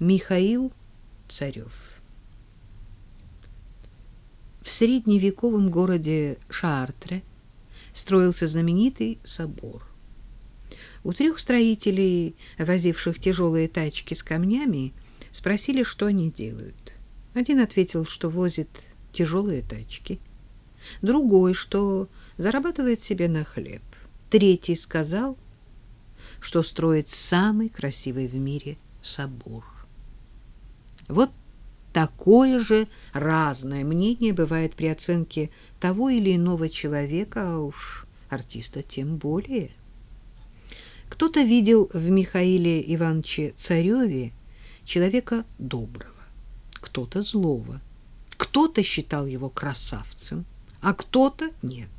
Михаил Царев В средневековом городе Шартре строился знаменитый собор. У трех строителей, возивших тяжелые тачки с камнями, спросили, что они делают. Один ответил, что возит тяжелые тачки. Другой, что зарабатывает себе на хлеб. Третий сказал, что строит самый красивый в мире собор. Вот такое же разное мнение бывает при оценке того или иного человека, а уж артиста тем более. Кто-то видел в Михаиле Ивановиче Цареве человека доброго, кто-то злого, кто-то считал его красавцем, а кто-то нет.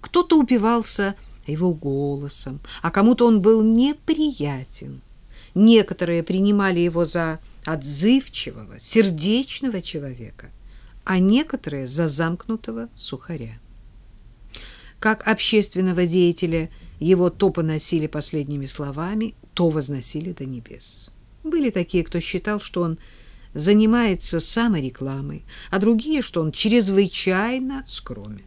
Кто-то упивался его голосом, а кому-то он был неприятен. Некоторые принимали его за отзывчивого, сердечного человека, а некоторые за замкнутого сухаря. Как общественного деятеля его то поносили последними словами, то возносили до небес. Были такие, кто считал, что он занимается саморекламой, а другие, что он чрезвычайно скромен.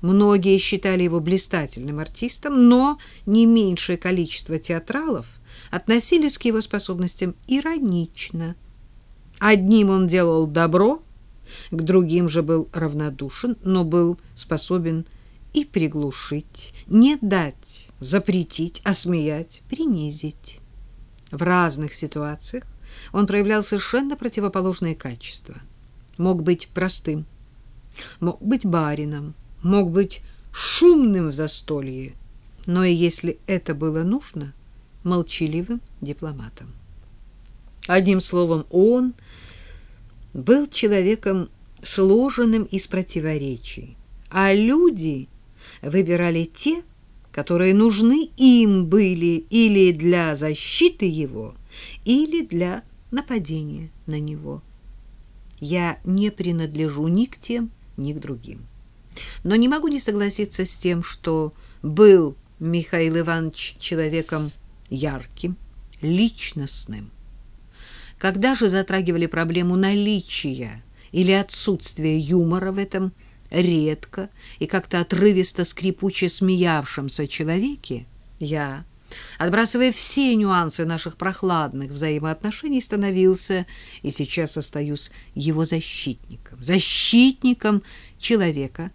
Многие считали его блистательным артистом, но не меньшее количество театралов – относились к его способностям иронично. Одним он делал добро, к другим же был равнодушен, но был способен и приглушить, не дать, запретить, осмеять, принизить. В разных ситуациях он проявлял совершенно противоположные качества. Мог быть простым, мог быть барином, мог быть шумным в застолье, но и если это было нужно – молчаливым дипломатом. Одним словом, он был человеком сложенным из противоречий, а люди выбирали те, которые нужны им были или для защиты его, или для нападения на него. Я не принадлежу ни к тем, ни к другим. Но не могу не согласиться с тем, что был Михаил Иванович человеком ярким, личностным. Когда же затрагивали проблему наличия или отсутствия юмора в этом редко и как-то отрывисто скрипуче смеявшемся человеке, я, отбрасывая все нюансы наших прохладных взаимоотношений, становился и сейчас остаюсь его защитником, защитником человека,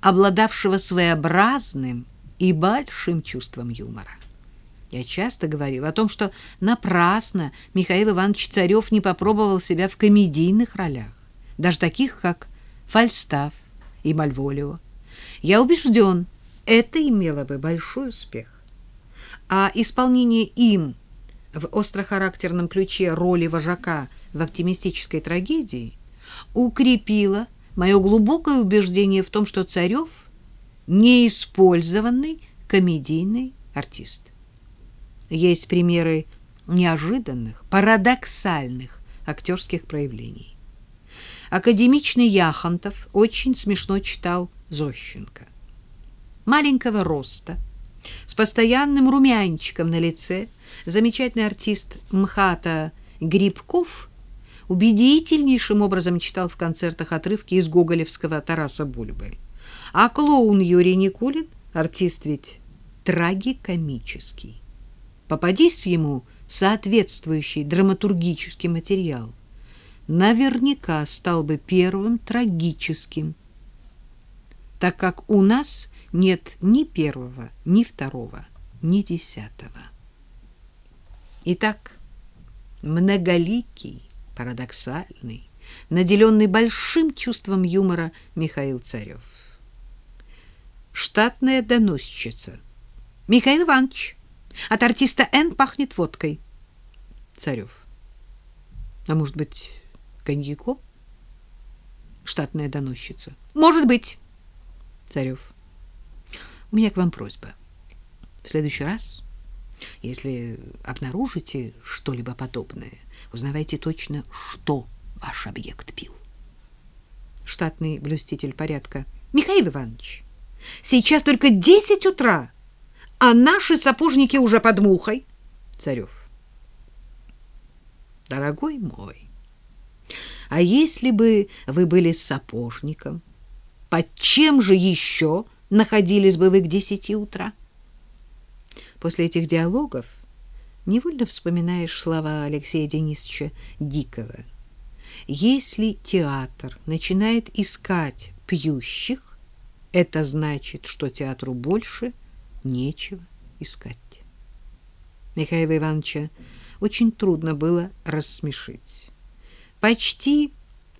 обладавшего своеобразным и большим чувством юмора. Я часто говорил о том, что напрасно Михаил Иванович Царев не попробовал себя в комедийных ролях, даже таких, как Фальстаф и Мальволио. Я убежден, это имело бы большой успех. А исполнение им в острохарактерном ключе роли вожака в оптимистической трагедии укрепило мое глубокое убеждение в том, что Царев — неиспользованный комедийный артист. Есть примеры неожиданных, парадоксальных актерских проявлений. Академичный Яхонтов очень смешно читал Зощенко. Маленького роста, с постоянным румянчиком на лице, замечательный артист МХАТа Грибков убедительнейшим образом читал в концертах отрывки из гоголевского Тараса Бульбы. А клоун Юрий Никулин, артист ведь трагикомический попадись ему соответствующий драматургический материал, наверняка стал бы первым трагическим, так как у нас нет ни первого, ни второго, ни десятого. Итак, многоликий, парадоксальный, наделенный большим чувством юмора Михаил Царев. Штатная доносчица. Михаил Иванович, от артиста Н пахнет водкой. Царев. А может быть, коньяком? Штатная доносчица. Может быть. Царев. У меня к вам просьба. В следующий раз, если обнаружите что-либо подобное, узнавайте точно, что ваш объект пил. Штатный блюститель порядка. Михаил Иванович, сейчас только десять утра а наши сапожники уже под мухой. Царев. Дорогой мой, а если бы вы были сапожником, под чем же еще находились бы вы к десяти утра? После этих диалогов невольно вспоминаешь слова Алексея Денисовича Дикого. Если театр начинает искать пьющих, это значит, что театру больше нечего искать. Михаила Ивановича очень трудно было рассмешить. Почти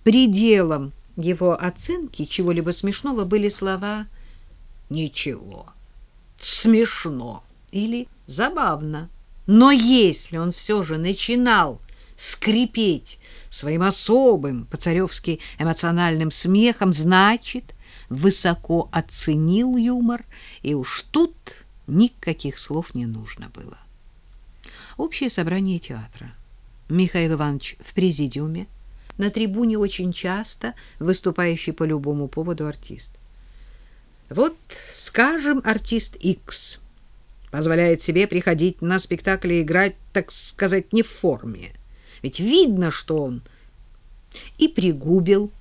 пределом его оценки чего-либо смешного были слова «ничего», «смешно» или «забавно». Но если он все же начинал скрипеть своим особым по-царевски эмоциональным смехом, значит, высоко оценил юмор, и уж тут никаких слов не нужно было. Общее собрание театра. Михаил Иванович в президиуме, на трибуне очень часто выступающий по любому поводу артист. Вот, скажем, артист X позволяет себе приходить на спектакль и играть, так сказать, не в форме. Ведь видно, что он и пригубил,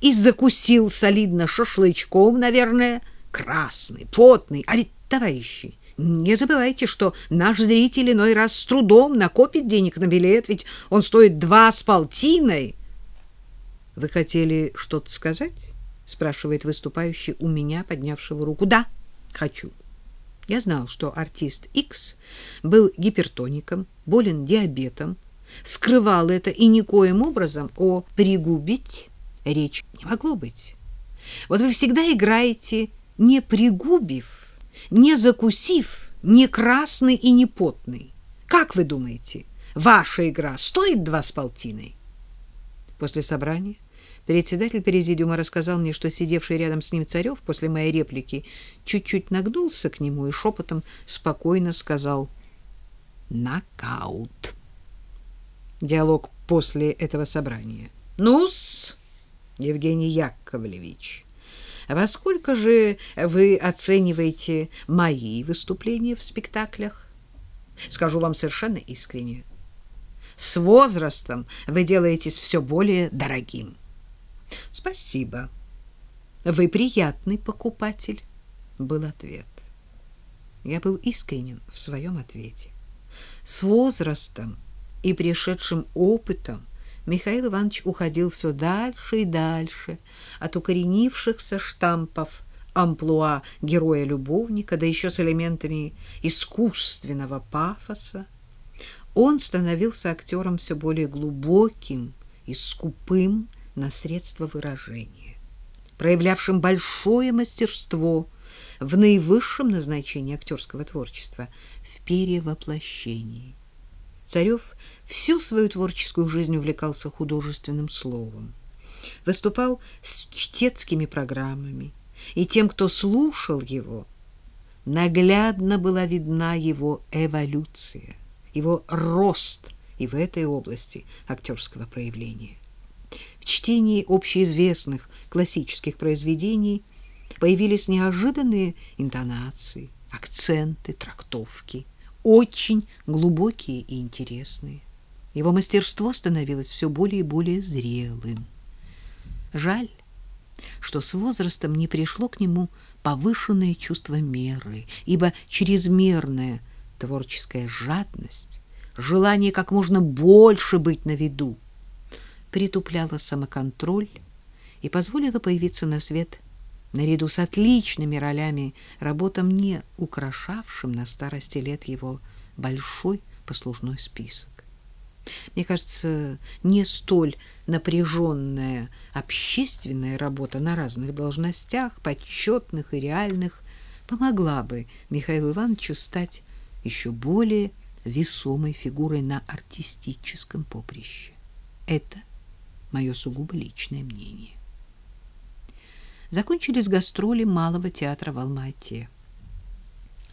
и закусил солидно шашлычком, наверное, красный, потный. А ведь, товарищи, не забывайте, что наш зритель иной раз с трудом накопит денег на билет, ведь он стоит два с полтиной. — Вы хотели что-то сказать? — спрашивает выступающий у меня, поднявшего руку. — Да, хочу. Я знал, что артист X был гипертоником, болен диабетом, скрывал это и никоим образом о пригубить речь не могло быть. Вот вы всегда играете не пригубив, не закусив, не красный и не потный. Как вы думаете, ваша игра стоит два с полтиной? После собрания председатель президиума рассказал мне, что сидевший рядом с ним Царев после моей реплики чуть-чуть нагнулся к нему и шепотом спокойно сказал «Нокаут». Диалог после этого собрания. «Ну-с, Евгений Яковлевич, во сколько же вы оцениваете мои выступления в спектаклях? Скажу вам совершенно искренне. С возрастом вы делаетесь все более дорогим. Спасибо. Вы приятный покупатель, был ответ. Я был искренен в своем ответе. С возрастом и пришедшим опытом Михаил Иванович уходил все дальше и дальше от укоренившихся штампов амплуа героя-любовника, да еще с элементами искусственного пафоса. Он становился актером все более глубоким и скупым на средства выражения, проявлявшим большое мастерство в наивысшем назначении актерского творчества в перевоплощении. Царев всю свою творческую жизнь увлекался художественным словом. Выступал с чтецкими программами, и тем, кто слушал его, наглядно была видна его эволюция, его рост и в этой области актерского проявления. В чтении общеизвестных классических произведений появились неожиданные интонации, акценты, трактовки – очень глубокие и интересные. Его мастерство становилось все более и более зрелым. Жаль, что с возрастом не пришло к нему повышенное чувство меры, ибо чрезмерная творческая жадность, желание как можно больше быть на виду, притупляло самоконтроль и позволило появиться на свет наряду с отличными ролями, работам не украшавшим на старости лет его большой послужной список. Мне кажется, не столь напряженная общественная работа на разных должностях, почетных и реальных, помогла бы Михаилу Ивановичу стать еще более весомой фигурой на артистическом поприще. Это мое сугубо личное мнение закончились гастроли Малого театра в Алма-Ате.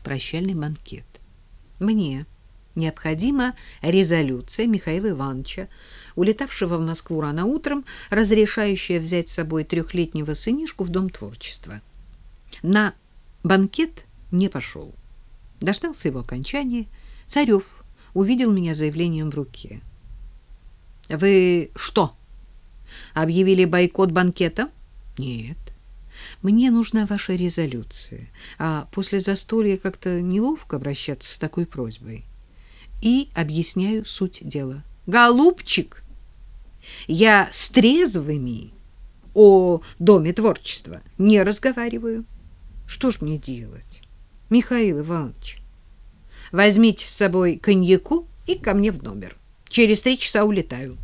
Прощальный банкет. Мне необходима резолюция Михаила Ивановича, улетавшего в Москву рано утром, разрешающая взять с собой трехлетнего сынишку в Дом творчества. На банкет не пошел. Дождался его окончания. Царев увидел меня заявлением в руке. Вы что, объявили бойкот банкета? Нет. Мне нужна ваша резолюция, а после застолья как-то неловко обращаться с такой просьбой. И объясняю суть дела. Голубчик, я с трезвыми о доме творчества не разговариваю. Что ж мне делать, Михаил Иванович? Возьмите с собой коньяку и ко мне в номер. Через три часа улетаю.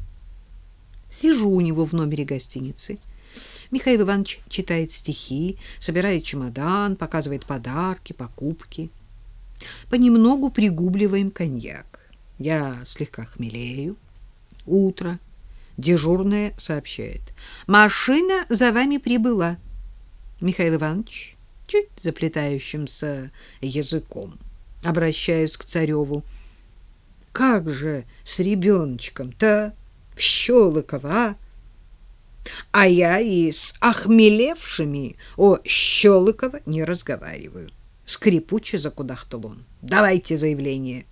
Сижу у него в номере гостиницы. Михаил Иванович читает стихи, собирает чемодан, показывает подарки, покупки. Понемногу пригубливаем коньяк. Я слегка хмелею. Утро. Дежурная сообщает. Машина за вами прибыла. Михаил Иванович, чуть заплетающимся языком, обращаюсь к Цареву. Как же с ребеночком-то в Щелыково, а? я и с охмелевшими о Щелыково не разговариваю. Скрипуче закудахтал он. Давайте заявление.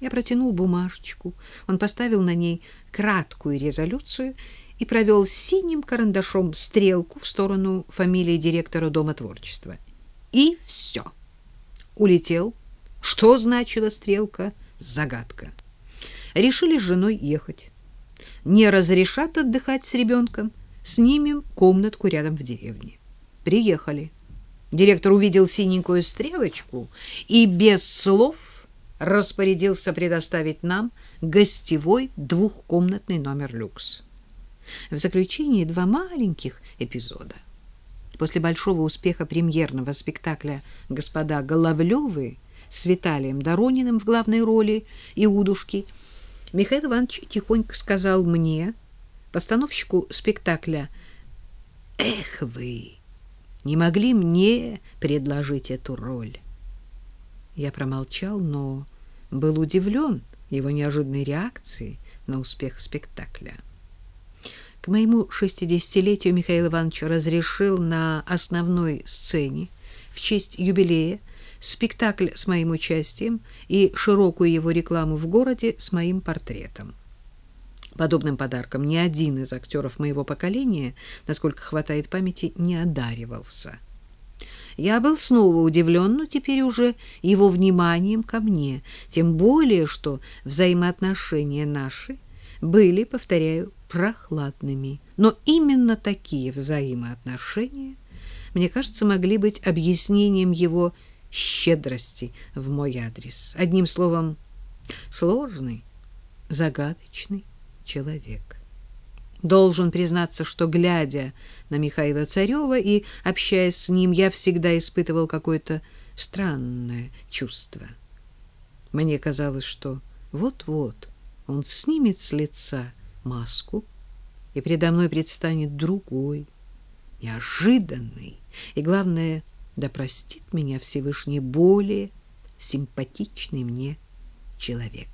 Я протянул бумажечку. Он поставил на ней краткую резолюцию и провел синим карандашом стрелку в сторону фамилии директора Дома творчества. И все. Улетел. Что значила стрелка? Загадка. Решили с женой ехать не разрешат отдыхать с ребенком, снимем комнатку рядом в деревне. Приехали. Директор увидел синенькую стрелочку и без слов распорядился предоставить нам гостевой двухкомнатный номер люкс. В заключении два маленьких эпизода. После большого успеха премьерного спектакля «Господа Головлёвы» с Виталием Дорониным в главной роли Иудушки – Михаил Иванович тихонько сказал мне, постановщику спектакля, «Эх вы, не могли мне предложить эту роль?» Я промолчал, но был удивлен его неожиданной реакцией на успех спектакля. К моему шестидесятилетию Михаил Иванович разрешил на основной сцене в честь юбилея спектакль с моим участием и широкую его рекламу в городе с моим портретом. Подобным подарком ни один из актеров моего поколения, насколько хватает памяти, не одаривался. Я был снова удивлен, но теперь уже его вниманием ко мне, тем более, что взаимоотношения наши были, повторяю, прохладными. Но именно такие взаимоотношения, мне кажется, могли быть объяснением его щедрости в мой адрес. Одним словом, сложный, загадочный человек. Должен признаться, что, глядя на Михаила Царева и общаясь с ним, я всегда испытывал какое-то странное чувство. Мне казалось, что вот-вот он снимет с лица маску, и передо мной предстанет другой, неожиданный и, главное, да простит меня Всевышний более симпатичный мне человек.